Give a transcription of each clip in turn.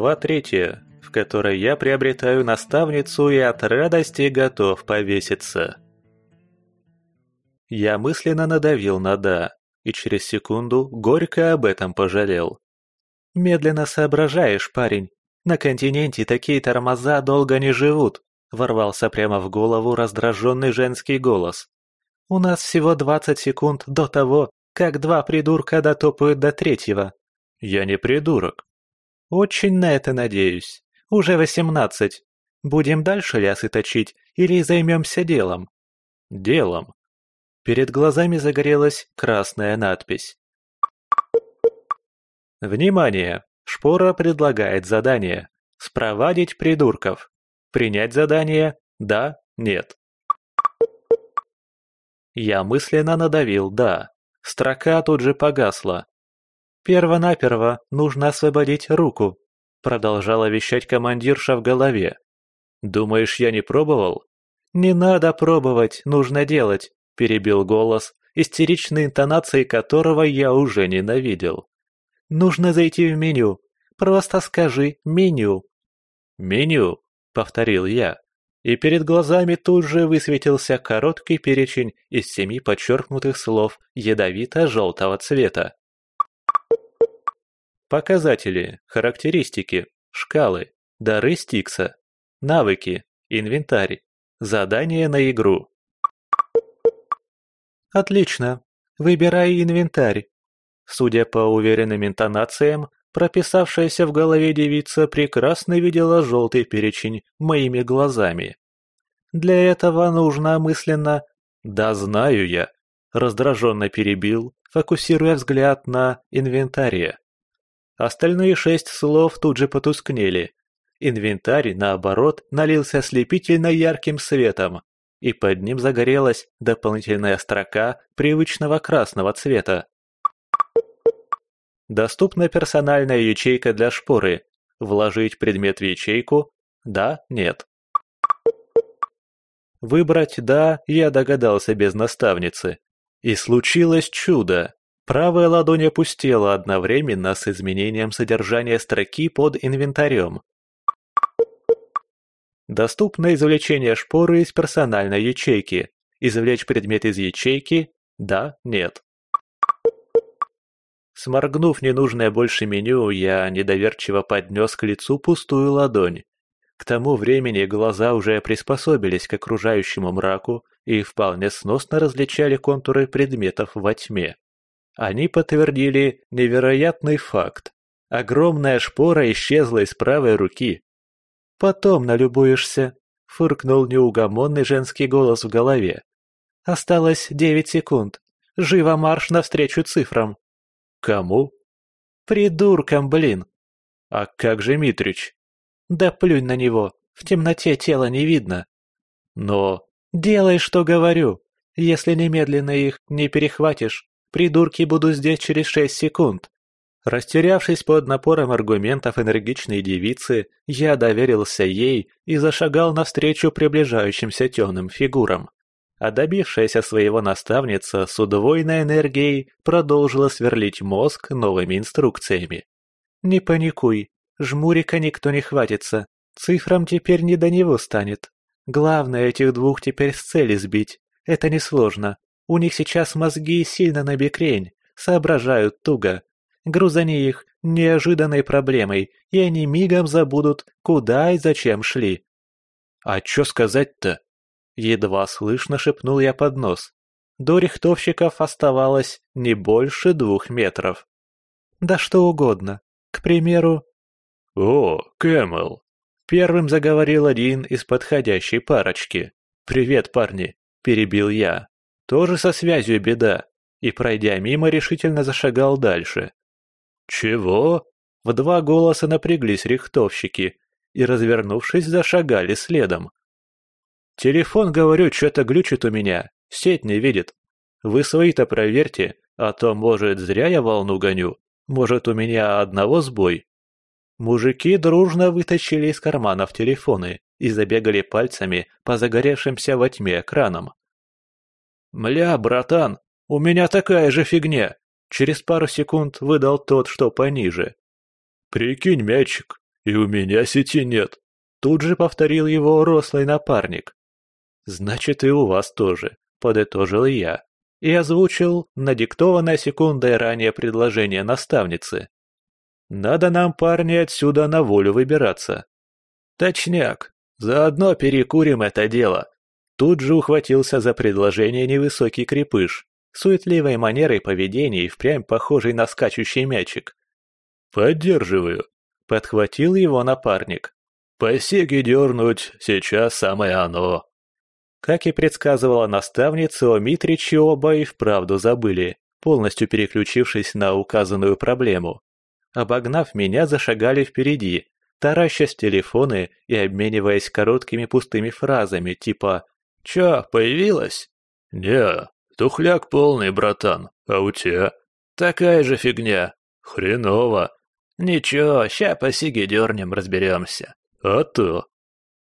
Глава третья, в которой я приобретаю наставницу и от радости готов повеситься. Я мысленно надавил на «да» и через секунду горько об этом пожалел. «Медленно соображаешь, парень. На континенте такие тормоза долго не живут», — ворвался прямо в голову раздраженный женский голос. «У нас всего двадцать секунд до того, как два придурка дотопают до третьего». «Я не придурок», «Очень на это надеюсь. Уже восемнадцать. Будем дальше лясы точить или займемся делом?» «Делом». Перед глазами загорелась красная надпись. «Внимание! Шпора предлагает задание. Спровадить придурков. Принять задание? Да? Нет?» Я мысленно надавил «да». Строка тут же погасла. «Перво-наперво нужно освободить руку», — продолжала вещать командирша в голове. «Думаешь, я не пробовал?» «Не надо пробовать, нужно делать», — перебил голос, истеричной интонацией которого я уже ненавидел. «Нужно зайти в меню. Просто скажи «меню». «Меню», — повторил я, и перед глазами тут же высветился короткий перечень из семи подчеркнутых слов ядовито-желтого цвета. Показатели, характеристики, шкалы, дары Стикса, навыки, инвентарь, задание на игру. Отлично. Выбирай инвентарь. Судя по уверенным интонациям, прописавшаяся в голове девица прекрасно видела желтый перечень моими глазами. Для этого нужно мысленно «Да знаю я», раздраженно перебил, фокусируя взгляд на инвентаре. Остальные шесть слов тут же потускнели. Инвентарь, наоборот, налился ослепительно ярким светом, и под ним загорелась дополнительная строка привычного красного цвета. Доступна персональная ячейка для шпоры. Вложить предмет в ячейку? Да, нет. Выбрать «да» я догадался без наставницы. И случилось чудо. Правая ладонь опустела одновременно с изменением содержания строки под инвентарем. Доступно извлечение шпоры из персональной ячейки. Извлечь предмет из ячейки? Да, нет. Сморгнув ненужное больше меню, я недоверчиво поднес к лицу пустую ладонь. К тому времени глаза уже приспособились к окружающему мраку и вполне сносно различали контуры предметов во тьме. Они подтвердили невероятный факт. Огромная шпора исчезла из правой руки. «Потом налюбуешься», — фыркнул неугомонный женский голос в голове. «Осталось девять секунд. Живо марш навстречу цифрам». «Кому?» «Придуркам, блин!» «А как же Митрич?» «Да плюнь на него, в темноте тело не видно». «Но...» «Делай, что говорю. Если немедленно их не перехватишь, Придурки буду здесь через шесть секунд. Растерявшись под напором аргументов энергичной девицы, я доверился ей и зашагал навстречу приближающимся темным фигурам. А добившаяся своего наставница с удвоенной энергией продолжила сверлить мозг новыми инструкциями. «Не паникуй, жмурика никто не хватится, цифрам теперь не до него станет. Главное этих двух теперь с цели сбить, это несложно, у них сейчас мозги сильно набекрень, соображают туго. Грузани их неожиданной проблемой, и они мигом забудут, куда и зачем шли. «А чё сказать-то?» Едва слышно шепнул я под нос. До рихтовщиков оставалось не больше двух метров. «Да что угодно. К примеру...» «О, Кэмэл!» Первым заговорил один из подходящей парочки. «Привет, парни!» – перебил я. Тоже со связью беда. И, пройдя мимо, решительно зашагал дальше. «Чего?» В два голоса напряглись рихтовщики и, развернувшись, зашагали следом. «Телефон, говорю, что-то глючит у меня, сеть не видит. Вы свои-то проверьте, а то, может, зря я волну гоню, может, у меня одного сбой». Мужики дружно вытащили из карманов телефоны и забегали пальцами по загоревшимся во тьме экранам. «Мля, братан, у меня такая же фигня!» Через пару секунд выдал тот, что пониже. «Прикинь, мячик, и у меня сети нет. Тут же повторил его рослый напарник. Значит, и у вас тоже, подытожил я. И озвучил надиктованное секундой ранее предложение наставницы. Надо нам, парни, отсюда на волю выбираться. Точняк. Заодно перекурим это дело. Тут же ухватился за предложение невысокий крепыш, суетливой манерой поведения и впрямь похожий на скачущий мячик. «Поддерживаю», — подхватил его напарник. «По сеге дернуть сейчас самое оно». Как и предсказывала наставница, о Митриче оба и вправду забыли, полностью переключившись на указанную проблему. Обогнав меня, зашагали впереди, таращась телефоны и обмениваясь короткими пустыми фразами типа «Чё, появилась?» «Не, тухляк полный, братан, а у тебя?» «Такая же фигня». «Хреново». «Ничего, ща по сиге дернем, разберемся». «А то».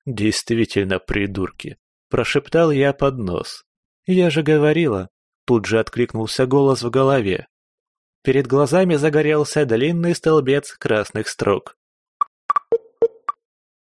«Действительно придурки», – прошептал я под нос. «Я же говорила». Тут же откликнулся голос в голове. Перед глазами загорелся длинный столбец красных строк.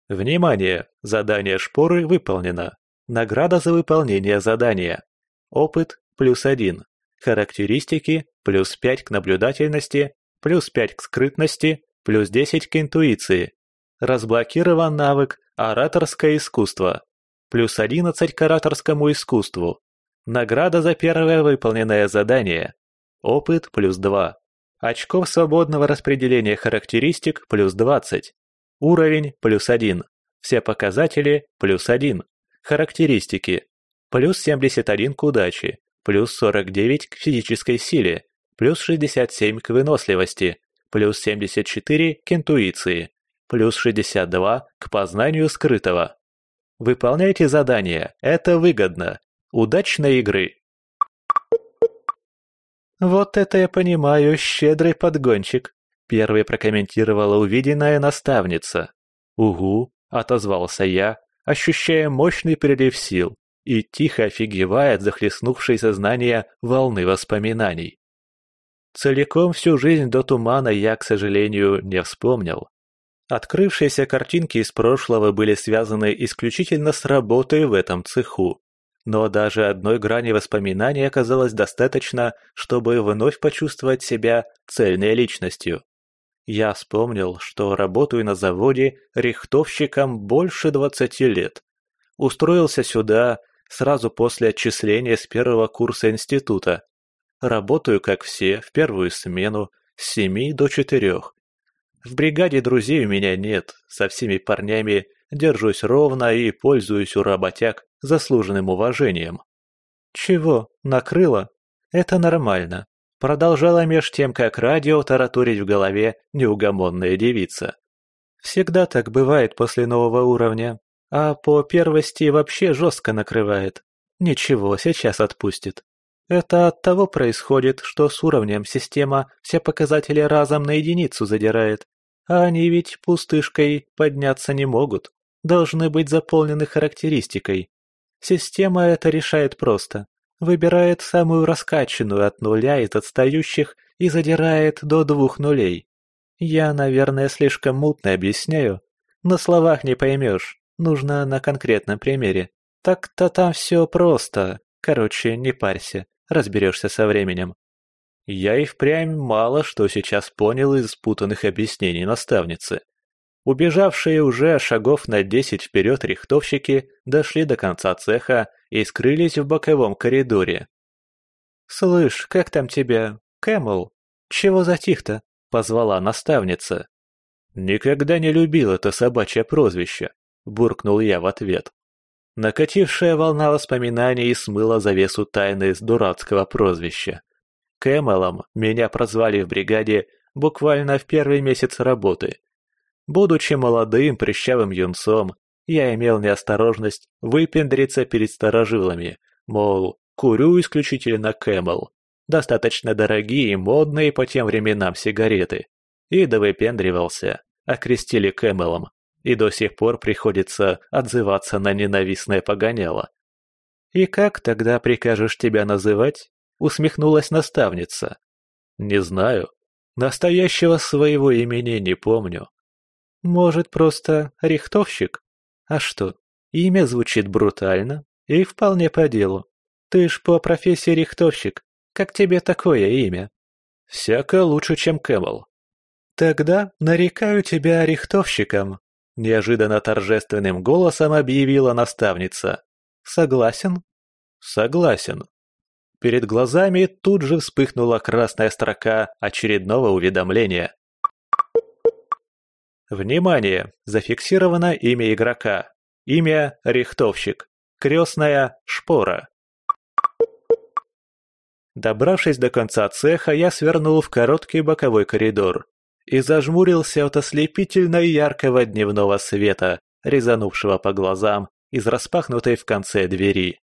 Внимание! Задание шпоры выполнено. Награда за выполнение задания. Опыт – плюс один. Характеристики – плюс пять к наблюдательности, плюс пять к скрытности, плюс десять к интуиции. Разблокирован навык «Ораторское искусство». Плюс одиннадцать к ораторскому искусству. Награда за первое выполненное задание. Опыт – плюс два. Очков свободного распределения характеристик – плюс двадцать. Уровень – плюс один. Все показатели – плюс один. Характеристики. Плюс 71 к удаче, плюс 49 к физической силе, плюс 67 к выносливости, плюс 74 к интуиции, плюс 62 к познанию скрытого. Выполняйте задания, это выгодно. Удачной игры! «Вот это я понимаю, щедрый подгончик», — первой прокомментировала увиденная наставница. «Угу», — отозвался я, ощущая мощный прилив сил и тихо офигевая от захлестнувшей сознание волны воспоминаний. Целиком всю жизнь до тумана я, к сожалению, не вспомнил. Открывшиеся картинки из прошлого были связаны исключительно с работой в этом цеху. Но даже одной грани воспоминаний оказалось достаточно, чтобы вновь почувствовать себя цельной личностью. Я вспомнил, что работаю на заводе рихтовщиком больше двадцати лет. Устроился сюда сразу после отчисления с первого курса института. Работаю, как все, в первую смену, с семи до четырех. В бригаде друзей у меня нет, со всеми парнями держусь ровно и пользуюсь у работяг заслуженным уважением. Чего, накрыло? Это нормально. Продолжала меж тем, как радио тараторить в голове неугомонная девица. Всегда так бывает после нового уровня, а по первости вообще жестко накрывает. Ничего, сейчас отпустит. Это от того происходит, что с уровнем система все показатели разом на единицу задирает, а они ведь пустышкой подняться не могут, должны быть заполнены характеристикой. Система это решает просто. Выбирает самую раскачанную от нуля из отстающих и задирает до двух нулей. Я, наверное, слишком мутно объясняю. На словах не поймешь, нужно на конкретном примере. Так-то там все просто. Короче, не парься, разберешься со временем. Я и впрямь мало что сейчас понял из спутанных объяснений наставницы. Убежавшие уже шагов на десять вперед рихтовщики дошли до конца цеха и скрылись в боковом коридоре. «Слышь, как там тебя? Кэмл? Чего затих-то?» — позвала наставница. «Никогда не любил это собачье прозвище», — буркнул я в ответ. Накатившая волна воспоминаний смыла завесу тайны с дурацкого прозвища. Кэмелом меня прозвали в бригаде буквально в первый месяц работы. Будучи молодым прыщавым юнцом, я имел неосторожность выпендриться перед старожилами, мол, курю исключительно Кэмел, достаточно дорогие и модные по тем временам сигареты. И довыпендривался, окрестили Кэмелом, и до сих пор приходится отзываться на ненавистное погоняло. «И как тогда прикажешь тебя называть?» — усмехнулась наставница. «Не знаю. Настоящего своего имени не помню. Может, просто рихтовщик? А что, имя звучит брутально и вполне по делу. Ты ж по профессии рихтовщик. Как тебе такое имя? Всяко лучше, чем Кэмл. Тогда нарекаю тебя рихтовщиком, неожиданно торжественным голосом объявила наставница. Согласен? Согласен. Перед глазами тут же вспыхнула красная строка очередного уведомления. Внимание! Зафиксировано имя игрока. Имя – Рихтовщик. Крестная – Шпора. Добравшись до конца цеха, я свернул в короткий боковой коридор и зажмурился от ослепительно яркого дневного света, резанувшего по глазам из распахнутой в конце двери.